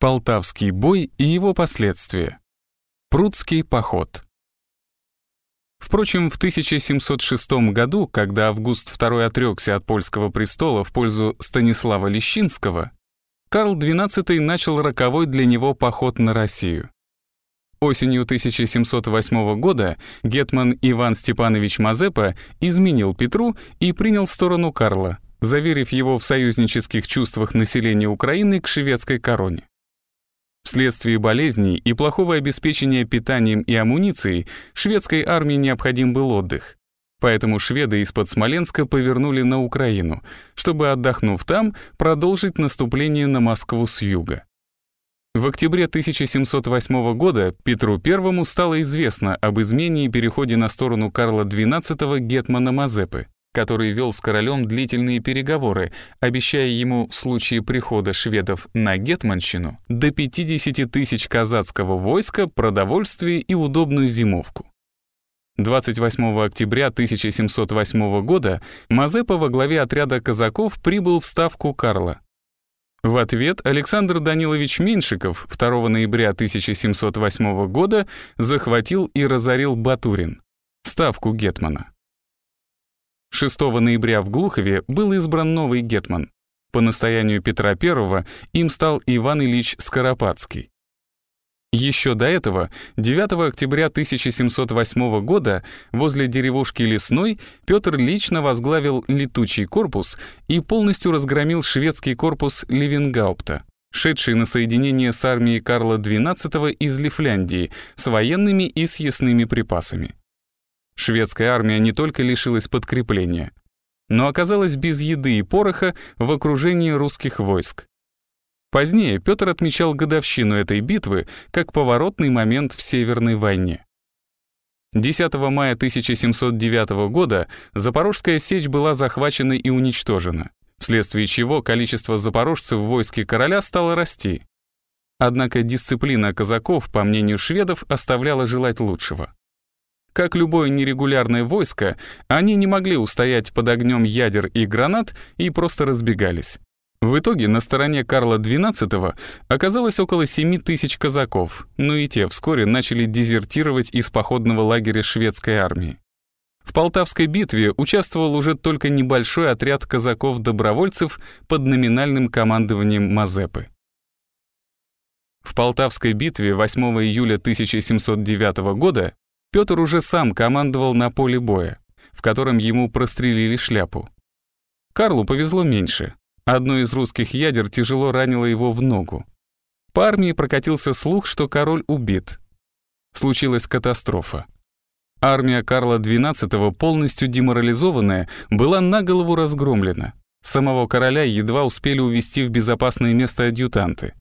Полтавский бой и его последствия. Прудский поход. Впрочем, в 1706 году, когда Август II отрекся от польского престола в пользу Станислава Лещинского, Карл XII начал роковой для него поход на Россию. Осенью 1708 года гетман Иван Степанович Мазепа изменил Петру и принял сторону Карла, заверив его в союзнических чувствах населения Украины к шведской короне. Вследствие болезней и плохого обеспечения питанием и амуницией шведской армии необходим был отдых. Поэтому шведы из-под Смоленска повернули на Украину, чтобы, отдохнув там, продолжить наступление на Москву с юга. В октябре 1708 года Петру I стало известно об измене и переходе на сторону Карла XII гетмана Мазепы который вел с королем длительные переговоры, обещая ему в случае прихода шведов на Гетманщину до 50 тысяч казацкого войска, продовольствие и удобную зимовку. 28 октября 1708 года Мазепа во главе отряда казаков прибыл в ставку Карла. В ответ Александр Данилович Меньшиков 2 ноября 1708 года захватил и разорил Батурин, ставку гетмана. 6 ноября в Глухове был избран новый гетман. По настоянию Петра I им стал Иван Ильич Скоропадский. Еще до этого, 9 октября 1708 года, возле деревушки Лесной, Петр лично возглавил летучий корпус и полностью разгромил шведский корпус Левенгаупта, шедший на соединение с армией Карла XII из Лифляндии с военными и съестными припасами. Шведская армия не только лишилась подкрепления, но оказалась без еды и пороха в окружении русских войск. Позднее Петр отмечал годовщину этой битвы как поворотный момент в Северной войне. 10 мая 1709 года Запорожская сечь была захвачена и уничтожена, вследствие чего количество запорожцев в войске короля стало расти. Однако дисциплина казаков, по мнению шведов, оставляла желать лучшего. Как любое нерегулярное войско, они не могли устоять под огнем ядер и гранат и просто разбегались. В итоге на стороне Карла XII оказалось около 7 тысяч казаков, но и те вскоре начали дезертировать из походного лагеря шведской армии. В Полтавской битве участвовал уже только небольшой отряд казаков-добровольцев под номинальным командованием Мазепы. В Полтавской битве 8 июля 1709 года Петр уже сам командовал на поле боя, в котором ему прострелили шляпу. Карлу повезло меньше. Одно из русских ядер тяжело ранило его в ногу. По армии прокатился слух, что король убит. Случилась катастрофа. Армия Карла XII, полностью деморализованная, была на голову разгромлена. Самого короля едва успели увести в безопасное место адъютанты.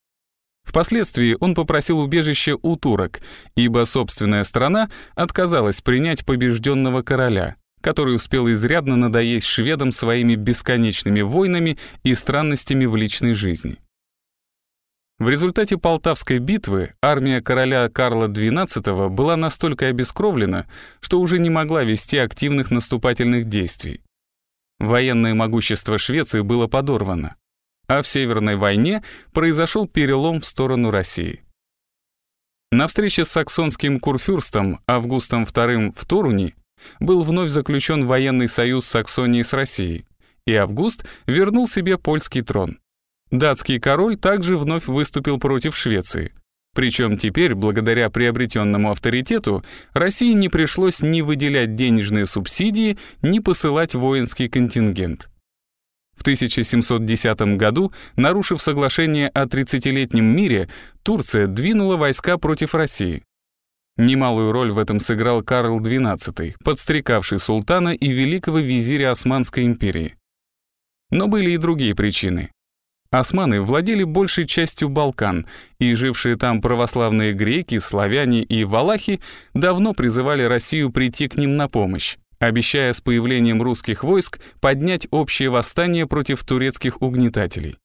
Впоследствии он попросил убежище у турок, ибо собственная страна отказалась принять побежденного короля, который успел изрядно надоесть шведам своими бесконечными войнами и странностями в личной жизни. В результате Полтавской битвы армия короля Карла XII была настолько обескровлена, что уже не могла вести активных наступательных действий. Военное могущество Швеции было подорвано а в Северной войне произошел перелом в сторону России. На встрече с саксонским курфюрстом Августом II в Торуне был вновь заключен военный союз Саксонии с Россией, и Август вернул себе польский трон. Датский король также вновь выступил против Швеции. Причем теперь, благодаря приобретенному авторитету, России не пришлось ни выделять денежные субсидии, ни посылать воинский контингент. В 1710 году, нарушив соглашение о 30-летнем мире, Турция двинула войска против России. Немалую роль в этом сыграл Карл XII, подстрекавший султана и великого визиря Османской империи. Но были и другие причины. Османы владели большей частью Балкан, и жившие там православные греки, славяне и валахи давно призывали Россию прийти к ним на помощь обещая с появлением русских войск поднять общее восстание против турецких угнетателей.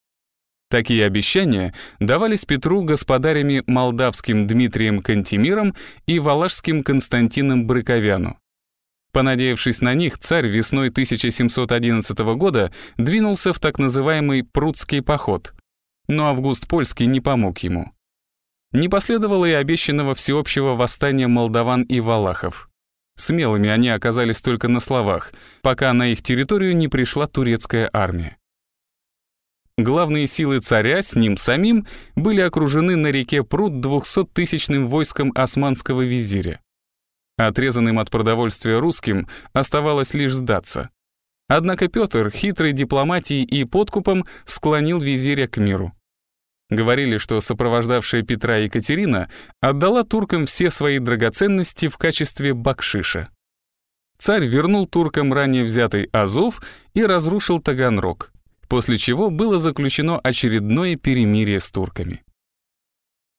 Такие обещания давались Петру господарями молдавским Дмитрием Кантемиром и валашским Константином Брыковяну. Понадеявшись на них, царь весной 1711 года двинулся в так называемый Прудский поход. но Август Польский не помог ему. Не последовало и обещанного всеобщего восстания молдаван и валахов. Смелыми они оказались только на словах, пока на их территорию не пришла турецкая армия. Главные силы царя с ним самим были окружены на реке Пруд двухсоттысячным войском османского визиря. Отрезанным от продовольствия русским оставалось лишь сдаться. Однако Петр хитрой дипломатией и подкупом склонил визиря к миру. Говорили, что сопровождавшая Петра Екатерина отдала туркам все свои драгоценности в качестве бакшиша. Царь вернул туркам ранее взятый Азов и разрушил Таганрог, после чего было заключено очередное перемирие с турками.